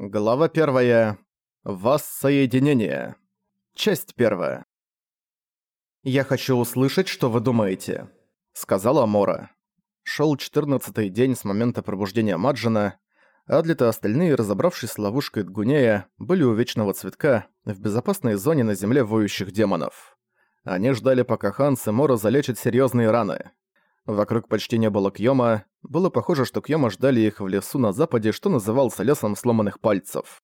Глава первая. Воссоединение. Часть первая. «Я хочу услышать, что вы думаете», — сказала Мора. Шёл четырнадцатый день с момента пробуждения Маджина. Адлит и остальные, разобравшись с ловушкой Дгунея, были у Вечного Цветка в безопасной зоне на земле воющих демонов. Они ждали, пока Ханс и Мора залечат серьезные раны. Вокруг почти не было Кьёма, было похоже, что Кьёма ждали их в лесу на западе, что назывался лесом сломанных пальцев.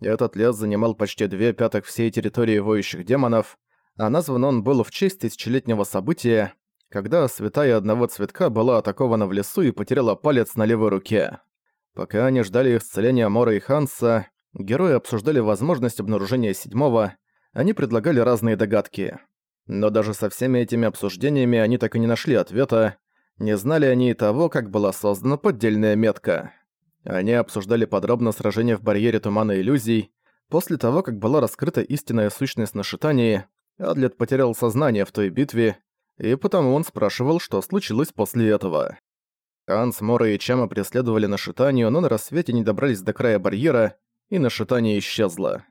Этот лес занимал почти две пятых всей территории воющих демонов, а назван он был в честь тысячелетнего события, когда святая одного цветка была атакована в лесу и потеряла палец на левой руке. Пока они ждали исцеления Мора и Ханса, герои обсуждали возможность обнаружения седьмого, они предлагали разные догадки. Но даже со всеми этими обсуждениями они так и не нашли ответа, не знали они и того, как была создана поддельная метка. Они обсуждали подробно сражение в барьере тумана иллюзий. После того, как была раскрыта истинная сущность на Шитании, Адлет потерял сознание в той битве, и потому он спрашивал, что случилось после этого. Ханс, Мора и Чама преследовали на Шитанию, но на рассвете не добрались до края барьера, и на Шитание исчезла.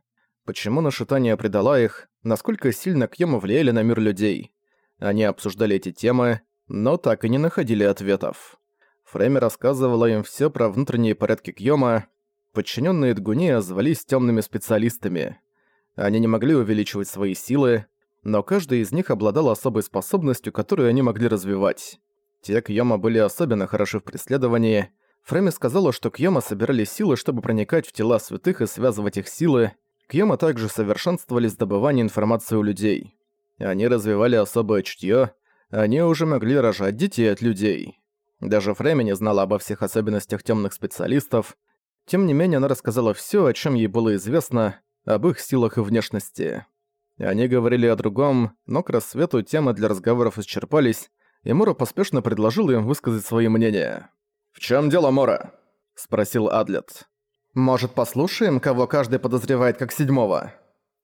Почему Нашитание предала их, насколько сильно Кьёма влияли на мир людей? Они обсуждали эти темы, но так и не находили ответов. Фрейми рассказывала им все про внутренние порядки Кьёма. Подчиненные Дгуния звались темными специалистами. Они не могли увеличивать свои силы, но каждый из них обладал особой способностью, которую они могли развивать. Те Кьёма были особенно хороши в преследовании. Фрейми сказала, что Кьёма собирали силы, чтобы проникать в тела святых и связывать их силы. Кьёма также совершенствовались в добывании информации у людей. Они развивали особое чутье, они уже могли рожать детей от людей. Даже Фрейми не знала обо всех особенностях темных специалистов. Тем не менее, она рассказала все, о чем ей было известно, об их силах и внешности. Они говорили о другом, но к рассвету темы для разговоров исчерпались, и Мора поспешно предложил им высказать свои мнения. «В чем дело, Мора?» – спросил Адлет. «Может, послушаем, кого каждый подозревает как седьмого?»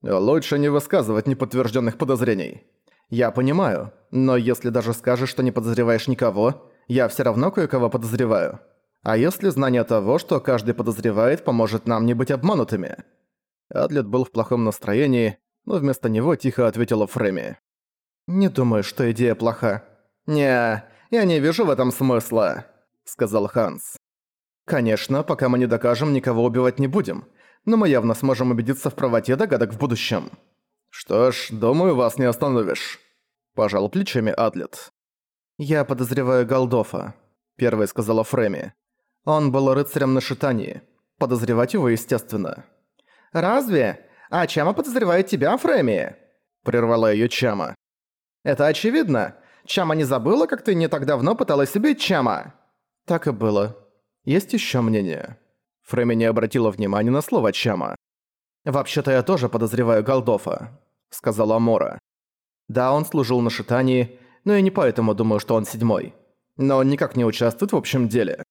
«Лучше не высказывать неподтвержденных подозрений». «Я понимаю, но если даже скажешь, что не подозреваешь никого, я все равно кое-кого подозреваю. А если знание того, что каждый подозревает, поможет нам не быть обманутыми?» Адлет был в плохом настроении, но вместо него тихо ответила Фреми. «Не думаю, что идея плоха». «Не, я не вижу в этом смысла», — сказал Ханс. «Конечно, пока мы не докажем, никого убивать не будем, но мы явно сможем убедиться в правоте догадок в будущем». «Что ж, думаю, вас не остановишь», – пожал плечами Адлет. «Я подозреваю Голдофа», – первой сказала Фреми. «Он был рыцарем на шитании. Подозревать его естественно». «Разве? А Чама подозревает тебя, Фреми?» – прервала её Чама. «Это очевидно. Чама не забыла, как ты не так давно пыталась убить Чама?» «Так и было. Есть ещё мнение». Фреми не обратила внимания на слово Чама. «Вообще-то я тоже подозреваю Голдофа. — сказала Мора. «Да, он служил на Шитании, но я не поэтому думаю, что он седьмой. Но он никак не участвует в общем деле».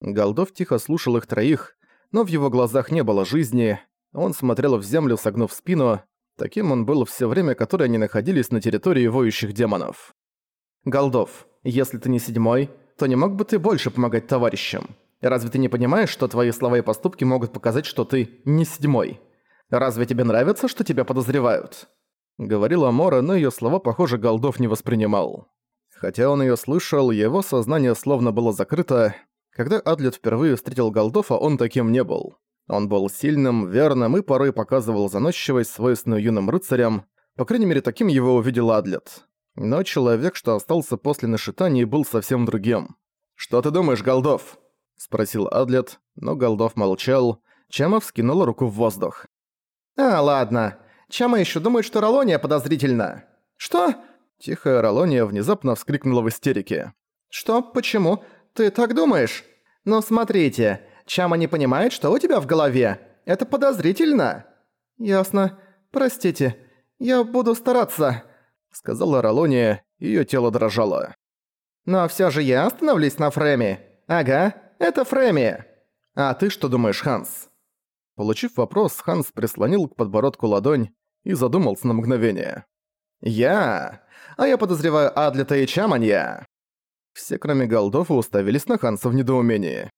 Голдов тихо слушал их троих, но в его глазах не было жизни. Он смотрел в землю, согнув спину. Таким он был все время, которое они находились на территории воющих демонов. «Голдов, если ты не седьмой, то не мог бы ты больше помогать товарищам? Разве ты не понимаешь, что твои слова и поступки могут показать, что ты не седьмой?» Разве тебе нравится, что тебя подозревают?» Говорила Мора, но её слова, похоже, Голдов не воспринимал. Хотя он её слышал, его сознание словно было закрыто. Когда Адлет впервые встретил Голдофа, он таким не был. Он был сильным, верным и порой показывал заносчивость, свойственную юным рыцарям. По крайней мере, таким его увидел Адлет. Но человек, что остался после нашитания, был совсем другим. «Что ты думаешь, Голдов?» – спросил Адлет, но Голдов молчал. Чама вскинула руку в воздух. «А, ладно. Чама еще думает, что Ролония подозрительна». «Что?» Тихая Ролония внезапно вскрикнула в истерике. «Что? Почему? Ты так думаешь? Ну смотрите, Чама не понимает, что у тебя в голове. Это подозрительно». «Ясно. Простите. Я буду стараться», — сказала Ролония, её тело дрожало. «Но всё же я остановлюсь на Фрейме. Ага, это Фрейме. А ты что думаешь, Ханс?» Получив вопрос, Ханс прислонил к подбородку ладонь и задумался на мгновение. «Я? А я подозреваю Адлета и Чаманья!» Все, кроме Голдова, уставились на Ханса в недоумении.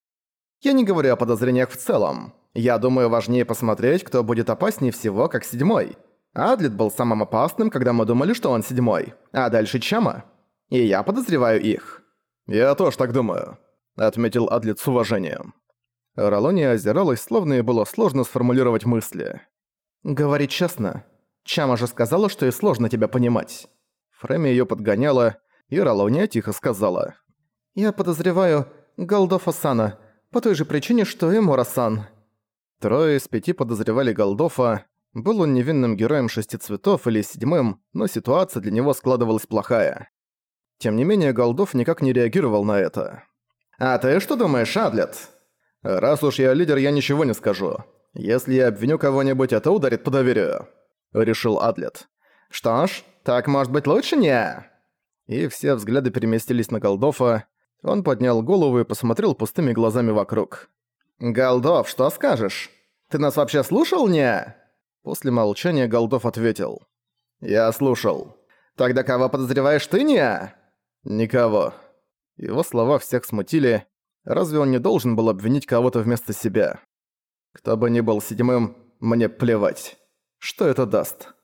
Я не говорю о подозрениях в целом. Я думаю, важнее посмотреть, кто будет опаснее всего, как седьмой. Адлет был самым опасным, когда мы думали, что он седьмой. А дальше Чама. И я подозреваю их. Я тоже так думаю, отметил Адлет с уважением. Ролония озиралась, словно ей было сложно сформулировать мысли. «Говори честно. Чама же сказала, что ей сложно тебя понимать». Фрейми её подгоняла, и Ролония тихо сказала. «Я подозреваю Голдофа Сана, по той же причине, что и Мора-сан». Трое из пяти подозревали Голдофа. Был он невинным героем шести цветов или седьмым, но ситуация для него складывалась плохая. Тем не менее, Голдов никак не реагировал на это. «А ты что думаешь, Адлет?» «Раз уж я лидер, я ничего не скажу. Если я обвиню кого-нибудь, это ударит по доверию», — решил Адлет. «Что ж, так может быть лучше не?» И все взгляды переместились на Голдофа. Он поднял голову и посмотрел пустыми глазами вокруг. «Голдов, что скажешь? Ты нас вообще слушал, не?» После молчания Голдов ответил. «Я слушал. Тогда кого подозреваешь ты, не?» «Никого». Его слова всех смутили. Разве он не должен был обвинить кого-то вместо себя? Кто бы ни был седьмым, мне плевать. Что это даст?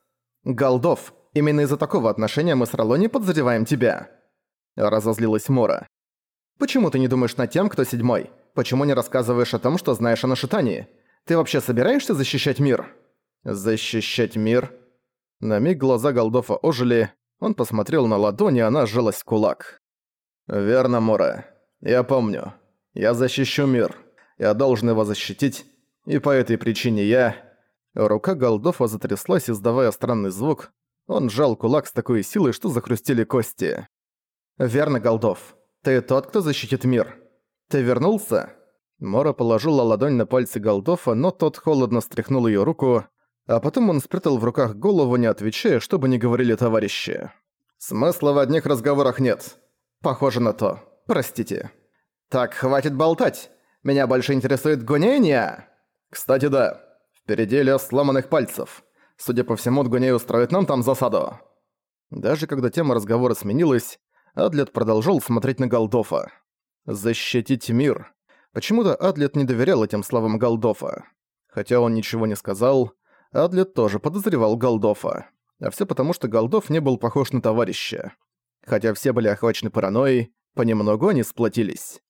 Голдов, именно из-за такого отношения мы с Ролони подозреваем тебя. Разозлилась Мора. Почему ты не думаешь над тем, кто седьмой? Почему не рассказываешь о том, что знаешь о нашитании? Ты вообще собираешься защищать мир? Защищать мир? На миг глаза Голдофа ожили, он посмотрел на ладони, она сжалась в кулак. «Верно, Мора. Я помню. Я защищу мир. Я должен его защитить, и по этой причине я...» Рука Голдофа затряслась, издавая странный звук. Он сжал кулак с такой силой, что захрустили кости. «Верно, Голдов. Ты тот, кто защитит мир. Ты вернулся?» Мора положила ладонь на пальцы Голдофа, но тот холодно стряхнул ее руку, а потом он спрятал в руках голову, не отвечая, чтобы не говорили товарищи. «Смысла в одних разговорах нет. Похоже на то. Простите». «Так, хватит болтать. Меня больше интересует гонение!» «Кстати, да. Впереди лес сломанных пальцев. Судя по всему, Дгуней устроит нам там засаду». Даже когда тема разговора сменилась, Адлет продолжал смотреть на Голдофа. «Защитить мир». Почему-то Адлет не доверял этим словам Голдофа. Хотя он ничего не сказал, Адлет тоже подозревал Голдофа. А все потому, что Голдов не был похож на товарища. Хотя все были охвачены паранойей, понемногу они сплотились.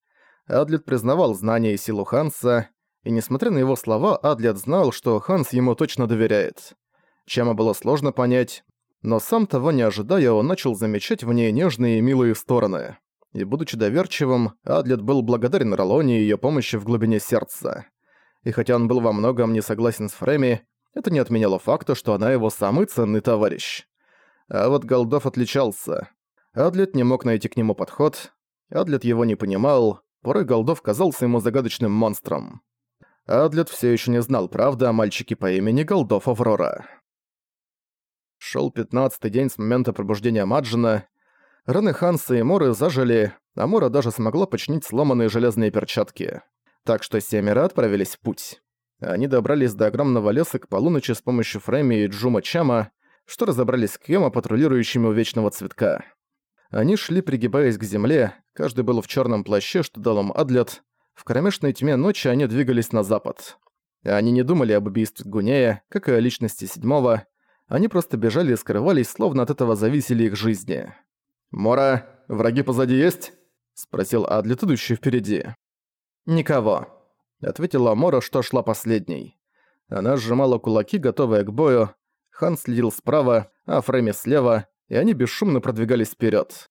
Адлет признавал знания и силу Ханса, и несмотря на его слова, Адлет знал, что Ханс ему точно доверяет. Чема было сложно понять, но сам того не ожидая, он начал замечать в ней нежные и милые стороны. И будучи доверчивым, Адлет был благодарен Ролоне и её помощи в глубине сердца. И хотя он был во многом не согласен с Фреми, это не отменяло факта, что она его самый ценный товарищ. А вот Голдов отличался. Адлет не мог найти к нему подход, Адлет его не понимал, порой Голдов казался ему загадочным монстром. Адлет все еще не знал правды о мальчике по имени Голдов Аврора. Шел пятнадцатый день с момента пробуждения Маджина. Раны Ханса и Моры зажили, а Мора даже смогла починить сломанные железные перчатки. Так что семеро отправились в путь. Они добрались до огромного леса к полуночи с помощью Фрейми и Джума Чама, что разобрались с Кьёма, патрулирующими у Вечного Цветка. Они шли, пригибаясь к земле, каждый был в черном плаще, что дал им Адлет. В кромешной тьме ночи они двигались на запад. Они не думали об убийстве Гунея, как и о личности Седьмого. Они просто бежали и скрывались, словно от этого зависели их жизни. «Мора, враги позади есть?» — спросил Адлет, идущий впереди. «Никого», ответила Мора, что шла последней. Она сжимала кулаки, готовая к бою. Хан следил справа, а Фрейми слева, и они бесшумно продвигались вперед.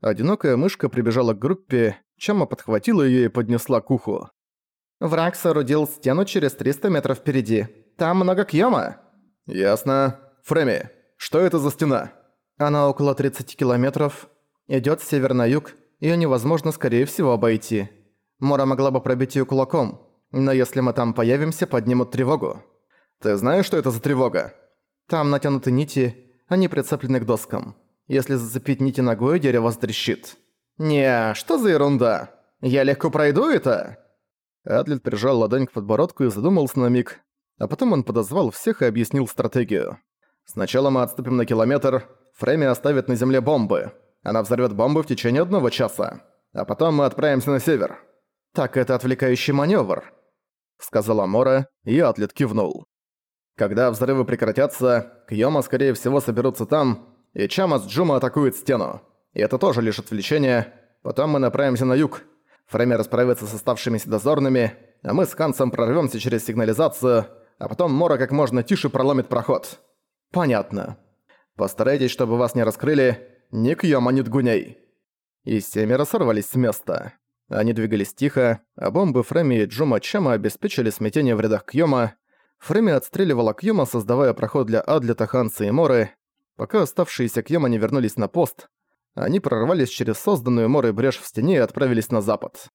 Одинокая мышка прибежала к группе, Чама подхватила ее и поднесла к уху. «Враг соорудил стену через 300 метров впереди. Там много Кьёма». «Ясно. Фрейми, что это за стена?» «Она около 30 километров. Идёт с север на юг. Её невозможно, скорее всего, обойти. Мора могла бы пробить её кулаком, но если мы там появимся, поднимут тревогу. Ты знаешь, что это за тревога? Там натянуты нити, они прицеплены к доскам. Если зацепить нити ногой, дерево стрещит. «Не, что за ерунда? Я легко пройду это?» Адлет прижал ладонь к подбородку и задумался на миг, а потом он подозвал всех и объяснил стратегию. «Сначала мы отступим на километр, Фрейми оставит на земле бомбы. Она взорвёт бомбы в течение одного часа. А потом мы отправимся на север. «Так это отвлекающий маневр», — сказала Мора, и Атлет кивнул. «Когда взрывы прекратятся, Кьёма, скорее всего, соберутся там, и Чама с Джума атакуют стену. И это тоже лишь отвлечение. Потом мы направимся на юг. Фрейми расправится с оставшимися дозорными, а мы с Хансом прорвемся через сигнализацию, а потом Мора как можно тише проломит проход». «Понятно. Постарайтесь, чтобы вас не раскрыли. Ни Кьёма, ни Дгуней». И семеро сорвались с места. Они двигались тихо, а бомбы Фреми и Джума Чама обеспечили смятение в рядах Кьёма. Фреми отстреливала Кьёма, создавая проход для Адлета, Ханса и Моры. Пока оставшиеся Кьёма не вернулись на пост, они прорвались через созданную Морой брешь в стене и отправились на запад.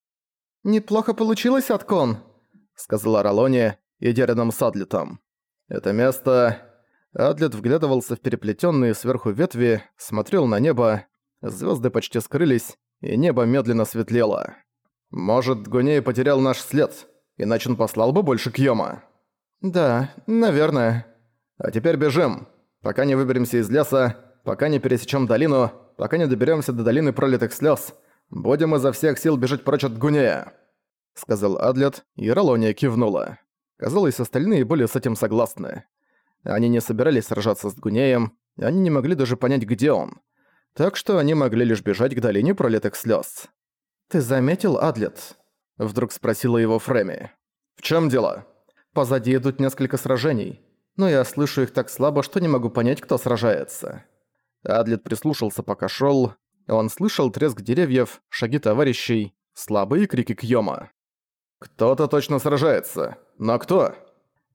«Неплохо получилось, Аткон», — сказала Ролония, идя рядом с Адлетом. «Это место...» Адлет вглядывался в переплетенные сверху ветви, смотрел на небо, звезды почти скрылись, и небо медленно светлело. «Может, Гуней потерял наш след, иначе он послал бы больше Кьёма?» «Да, наверное». «А теперь бежим, пока не выберемся из леса, пока не пересечем долину, пока не доберемся до долины пролитых слез. Будем изо всех сил бежать прочь от Гунея», — сказал Адлет, и Ролония кивнула. Казалось, остальные были с этим согласны. Они не собирались сражаться с Гунеем, они не могли даже понять, где он так что они могли лишь бежать к долине пролитых слез. «Ты заметил, Адлет?» – вдруг спросила его Фреми. «В чем дело?» «Позади идут несколько сражений, но я слышу их так слабо, что не могу понять, кто сражается». Адлет прислушался, пока шел. Он слышал треск деревьев, шаги товарищей, слабые крики Кьёма. «Кто-то точно сражается. Но кто?»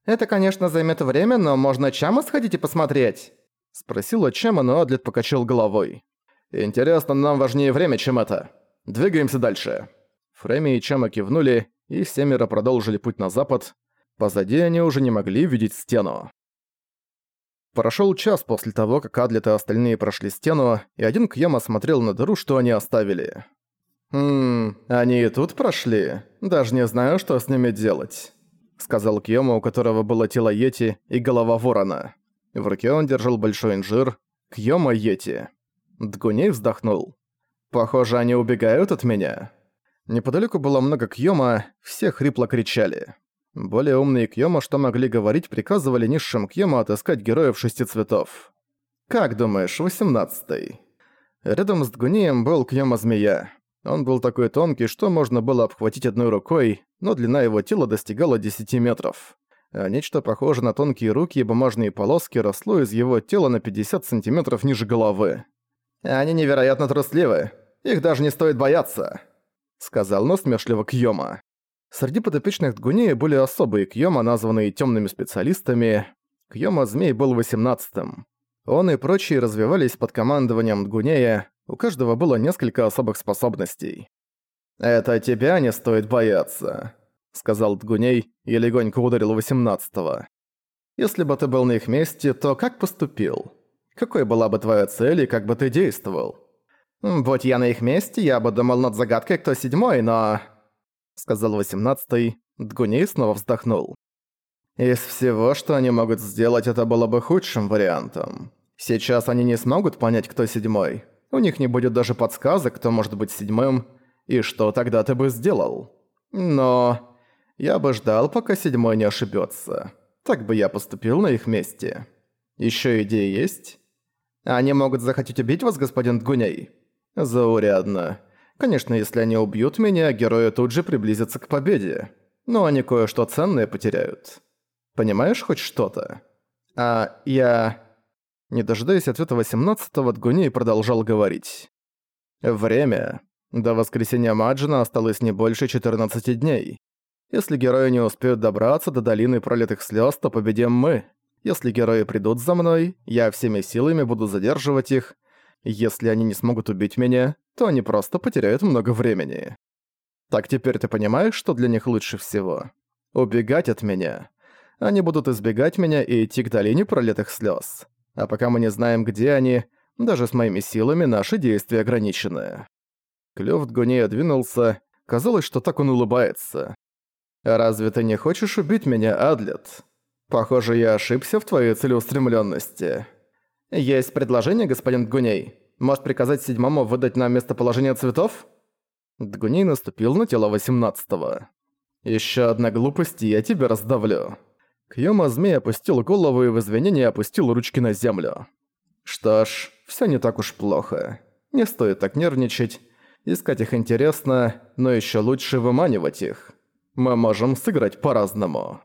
«Это, конечно, займет время, но можно Чама сходить и посмотреть?» Спросила Чама, но Адлет покачал головой. «Интересно, нам важнее время, чем это. Двигаемся дальше». Фрейми и Чама кивнули, и семеро продолжили путь на запад. Позади они уже не могли видеть стену. Прошел час после того, как Адлет и остальные прошли стену, и один Кьяма смотрел на дыру, что они оставили. «Хм, они и тут прошли. Даже не знаю, что с ними делать», — сказал Кьяма, у которого было тело Йети и голова ворона. В руке он держал большой инжир. Кьяма Йети. Дгуней вздохнул. «Похоже, они убегают от меня». Неподалеку было много Кьёма, все хрипло кричали. Более умные Кьёма, что могли говорить, приказывали низшим Кьёма отыскать героев шести цветов. «Как думаешь, восемнадцатый?» Рядом с Дгунеем был Кьёма-змея. Он был такой тонкий, что можно было обхватить одной рукой, но длина его тела достигала 10 метров. А нечто похожее на тонкие руки и бумажные полоски росло из его тела на 50 сантиметров ниже головы. Они невероятно трусливы. Их даже не стоит бояться», — сказал насмешливо Кьёма. Среди подопечных Дгунея были особые Кьёма, названные темными специалистами. Кьёма-змей был восемнадцатым. Он и прочие развивались под командованием Дгунея, у каждого было несколько особых способностей. «Это тебя не стоит бояться», — сказал Дгуней и легонько ударил восемнадцатого. «Если бы ты был на их месте, то как поступил?» Какой была бы твоя цель и как бы ты действовал? Будь я на их месте, я бы думал над загадкой, кто седьмой, но... Сказал восемнадцатый. Дгуней снова вздохнул. Из всего, что они могут сделать, это было бы худшим вариантом. Сейчас они не смогут понять, кто седьмой. У них не будет даже подсказок, кто может быть седьмым, и что тогда ты бы сделал. Но... Я бы ждал, пока седьмой не ошибется. Так бы я поступил на их месте. Еще идеи есть? Они могут захотеть убить вас, господин Дгуней? Заурядно. Конечно, если они убьют меня, герои тут же приблизятся к победе. Но они кое-что ценное потеряют. Понимаешь хоть что-то? А я... Не дожидаясь ответа 18-го, Дгуней продолжал говорить. Время. До воскресенья Маджина осталось не больше 14 дней. Если герои не успеют добраться до долины пролитых слез, то победим мы. Если герои придут за мной, я всеми силами буду задерживать их. Если они не смогут убить меня, то они просто потеряют много времени. Так теперь ты понимаешь, что для них лучше всего? Убегать от меня. Они будут избегать меня и идти к долине пролитых слез. А пока мы не знаем, где они, даже с моими силами наши действия ограничены. Клёв Дгунея двинулся, казалось, что так он улыбается. «Разве ты не хочешь убить меня, Адлет?» Похоже, я ошибся в твоей целеустремленности. Есть предложение, господин Гуней? Может приказать седьмому выдать нам местоположение цветов? Дгуней наступил на тело восемнадцатого. «Ещё одна глупость, и я тебя раздавлю». Кьёма змей опустил голову и в извинении опустил ручки на землю. «Что ж, всё не так уж плохо. Не стоит так нервничать. Искать их интересно, но ещё лучше выманивать их. Мы можем сыграть по-разному».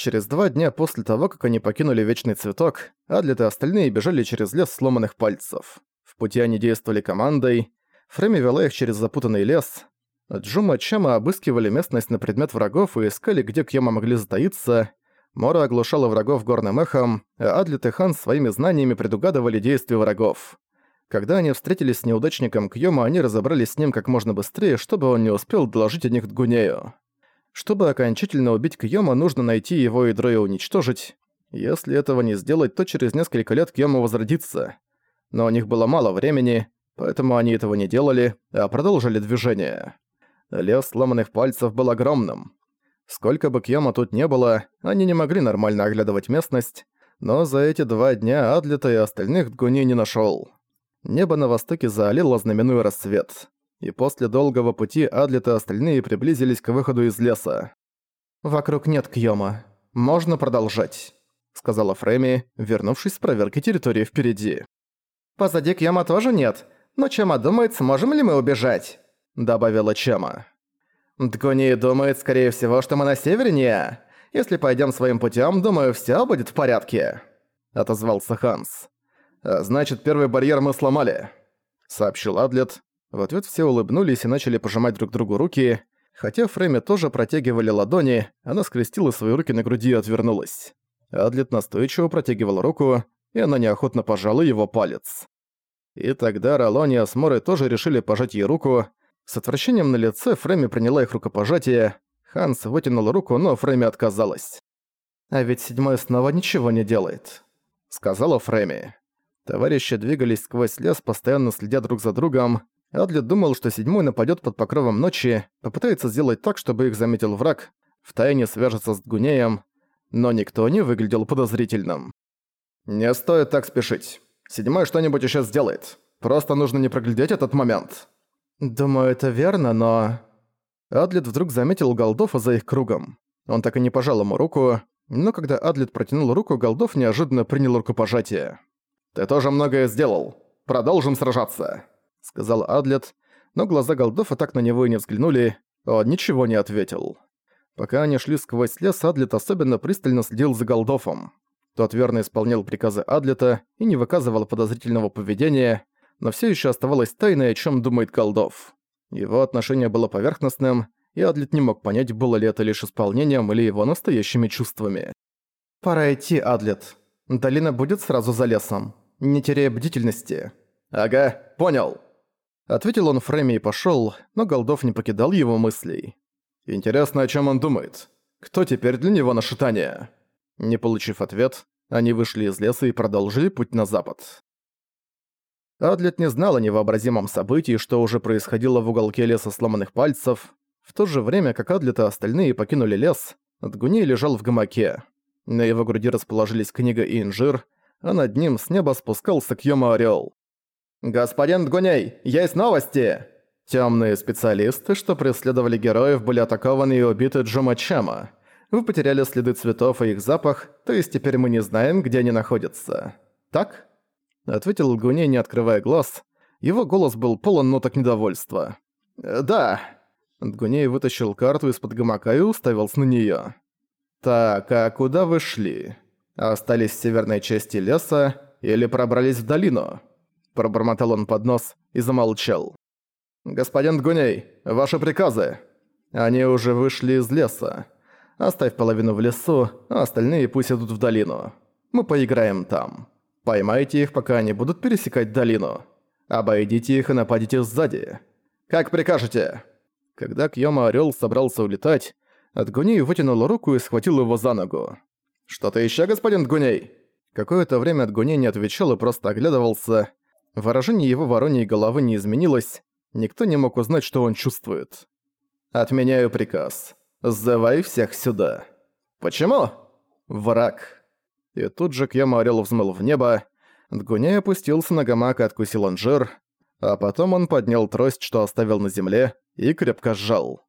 Через два дня после того, как они покинули Вечный Цветок, Адлет и остальные бежали через лес сломанных пальцев. В пути они действовали командой. Фрейми вела их через запутанный лес. Джума Чама обыскивали местность на предмет врагов и искали, где Кьяма могли затаиться. Мора оглушала врагов горным эхом, а Адлет и Хан своими знаниями предугадывали действия врагов. Когда они встретились с неудачником Кьёма, они разобрались с ним как можно быстрее, чтобы он не успел доложить о них Дгунею. Чтобы окончательно убить Кьёма, нужно найти его ядро и уничтожить. Если этого не сделать, то через несколько лет Кьёма возродится. Но у них было мало времени, поэтому они этого не делали, а продолжили движение. Лес сломанных пальцев был огромным. Сколько бы Кьёма тут не было, они не могли нормально оглядывать местность, но за эти два дня Адлета и остальных Дгуни не нашёл. Небо на востоке заолело знаменуя рассвет и после долгого пути Адлет и остальные приблизились к выходу из леса. «Вокруг нет Кьёма. Можно продолжать», — сказала Фрейми, вернувшись с проверки территории впереди. «Позади Кьёма тоже нет, но Чама думает, сможем ли мы убежать», — добавила Чама. «Дгуни думает, скорее всего, что мы на севере Если пойдем своим путем, думаю, все будет в порядке», — отозвался Ханс. «Значит, первый барьер мы сломали», — сообщил Адлет, в ответ все улыбнулись и начали пожимать друг другу руки. Хотя Фрейме тоже протягивали ладони, она скрестила свои руки на груди и отвернулась. Адлет настойчиво протягивал руку, и она неохотно пожала его палец. И тогда Ролони и Асморы тоже решили пожать ей руку. С отвращением на лице Фрейме приняла их рукопожатие. Ханс вытянул руку, но Фрейме отказалась. «А ведь седьмой снова ничего не делает», — сказала Фрейме. Товарищи двигались сквозь лес, постоянно следя друг за другом. Адлет думал, что седьмой нападет под покровом ночи, попытается сделать так, чтобы их заметил враг, втайне свяжется с Дгунеем, но никто не выглядел подозрительным. «Не стоит так спешить. Седьмой что-нибудь еще сделает. Просто нужно не проглядеть этот момент». «Думаю, это верно, но...» Адлет вдруг заметил Голдофа за их кругом. Он так и не пожал ему руку, но когда Адлет протянул руку, Голдов неожиданно принял рукопожатие. «Ты тоже многое сделал. Продолжим сражаться». — сказал Адлет, но глаза Голдофа так на него и не взглянули, он ничего не ответил. Пока они шли сквозь лес, Адлет особенно пристально следил за Голдофом. Тот верно исполнял приказы Адлета и не выказывал подозрительного поведения, но все еще оставалось тайной, о чем думает Голдов. Его отношение было поверхностным, и Адлет не мог понять, было ли это лишь исполнением или его настоящими чувствами. «Пора идти, Адлет. Долина будет сразу за лесом. Не теряя бдительности». «Ага, понял», Ответил он Фрейме и пошёл, но Голдов не покидал его мыслей. Интересно, о чём он думает. Кто теперь для него на шитание? Не получив ответ, они вышли из леса и продолжили путь на запад. Адлет не знал о невообразимом событии, что уже происходило в уголке леса сломанных пальцев. В то же время, как Адлет и остальные покинули лес, Дгуней лежал в гамаке. На его груди расположились книга и инжир, а над ним с неба спускался Кьёма Орёл. «Господин Дгуней, есть новости!» Темные специалисты, что преследовали героев, были атакованы и убиты Джумачама. Вы потеряли следы цветов и их запах, то есть теперь мы не знаем, где они находятся. Так?» Ответил Гуней, не открывая глаз. Его голос был полон ноток недовольства. «Да». Дгуней вытащил карту из-под гамака и уставился на неё. «Так, а куда вы шли? Остались в северной части леса или пробрались в долину?» Пробормотал он под нос и замолчал. «Господин Дгуней, ваши приказы!» «Они уже вышли из леса. Оставь половину в лесу, а остальные пусть идут в долину. Мы поиграем там. Поймайте их, пока они будут пересекать долину. Обойдите их и нападите сзади. Как прикажете!» Когда Кьёма Орёл собрался улетать, Дгуней вытянул руку и схватил его за ногу. «Что-то ещё, господин Дгуней?» Какое-то время Дгуней не отвечал и просто оглядывался. Выражение его вороньей головы не изменилось, никто не мог узнать, что он чувствует. «Отменяю приказ. Сзывай всех сюда». «Почему?» «Враг». И тут же Кьяма Орел взмыл в небо. Дгуняй опустился на гамак и откусил анжир. А потом он поднял трость, что оставил на земле, и крепко сжал.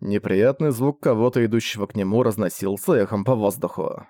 Неприятный звук кого-то, идущего к нему, разносился эхом по воздуху.